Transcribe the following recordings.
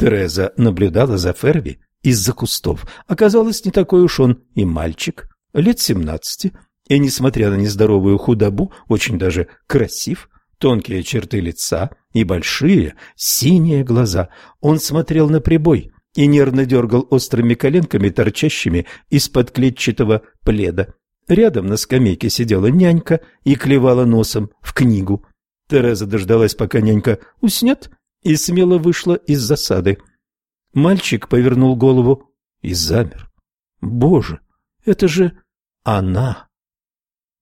Тереза наблюдала за Ферви из-за кустов. Оказалось, не такой уж он и мальчик, лет семнадцати, и, несмотря на нездоровую худобу, очень даже красив, тонкие черты лица и большие синие глаза. Он смотрел на прибой и нервно дергал острыми коленками, торчащими из-под клетчатого пледа. Рядом на скамейке сидела нянька и клевала носом в книгу. Тереза дождалась, пока нянька уснет, и смело вышла из засады. Мальчик повернул голову и замер. «Боже, это же она!»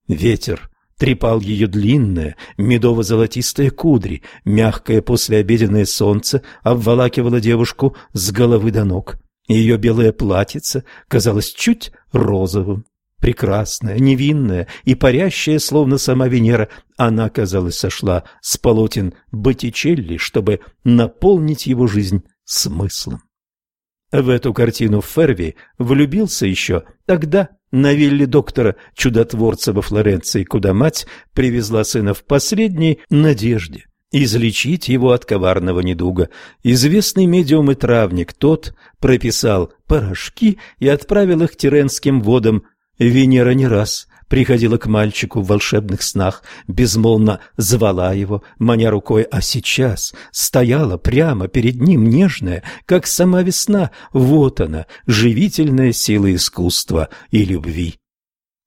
Ветер трепал ее длинное, медово-золотистые кудри, мягкое послеобеденное солнце обволакивало девушку с головы до ног. Ее белое платьице казалось чуть розовым. Прекрасная, невинная и парящая, словно сама Венера, она, казалось, сошла с полотен Боттичелли, чтобы наполнить его жизнь смыслом. В эту картину Ферви влюбился еще тогда, на вилле доктора чудотворца во Флоренции, куда мать привезла сына в последней надежде излечить его от коварного недуга. Известный медиум и травник тот прописал порошки и отправил их Тиренским водам. Венера не раз приходила к мальчику в волшебных снах, безмолвно звала его, маня рукой, а сейчас стояла прямо перед ним нежная, как сама весна. Вот она, живительная сила искусства и любви.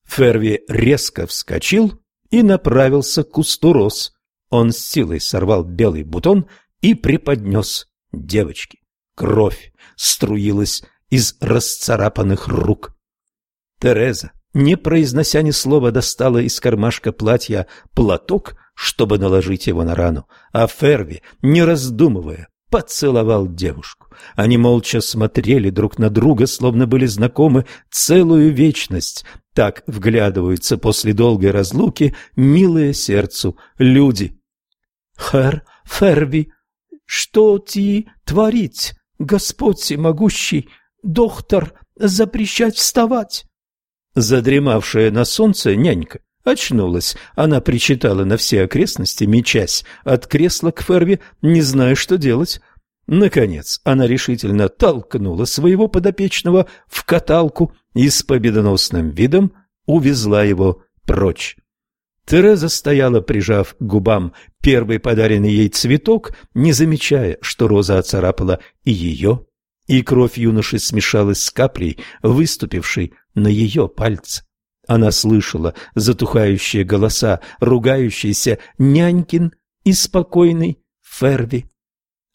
Ферви резко вскочил и направился к кусту роз. Он с силой сорвал белый бутон и преподнес девочке. Кровь струилась из расцарапанных рук. Тереза не произнося ни слова, достала из кармашка платья платок, чтобы наложить его на рану, а Ферви, не раздумывая, поцеловал девушку. Они молча смотрели друг на друга, словно были знакомы целую вечность. Так вглядываются после долгой разлуки милые сердцу люди. «Хэр, Ферви, что ты творить, Господь всемогущий, доктор, запрещать вставать?» Задремавшая на солнце нянька очнулась. Она причитала на все окрестности, мечась от кресла к Ферви, не зная, что делать. Наконец она решительно толкнула своего подопечного в каталку и с победоносным видом увезла его прочь. Тереза стояла, прижав к губам первый подаренный ей цветок, не замечая, что роза оцарапала и ее, и кровь юноши смешалась с каплей, выступившей на ее пальце. Она слышала затухающие голоса, ругающийся нянькин и спокойный Ферви.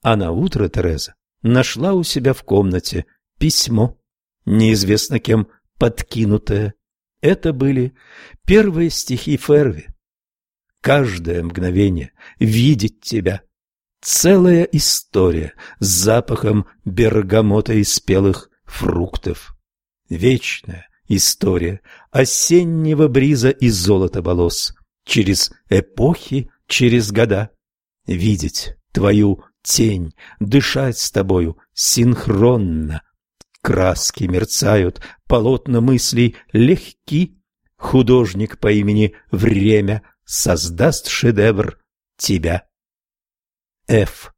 А на утро Тереза нашла у себя в комнате письмо, неизвестно кем подкинутое. Это были первые стихи Ферви. Каждое мгновение видеть тебя. Целая история с запахом бергамота и спелых фруктов. Вечная история осеннего бриза и золота волос. Через эпохи, через года. Видеть твою тень, дышать с тобою синхронно. Краски мерцают, полотна мыслей легки. Художник по имени Время создаст шедевр тебя. Ф.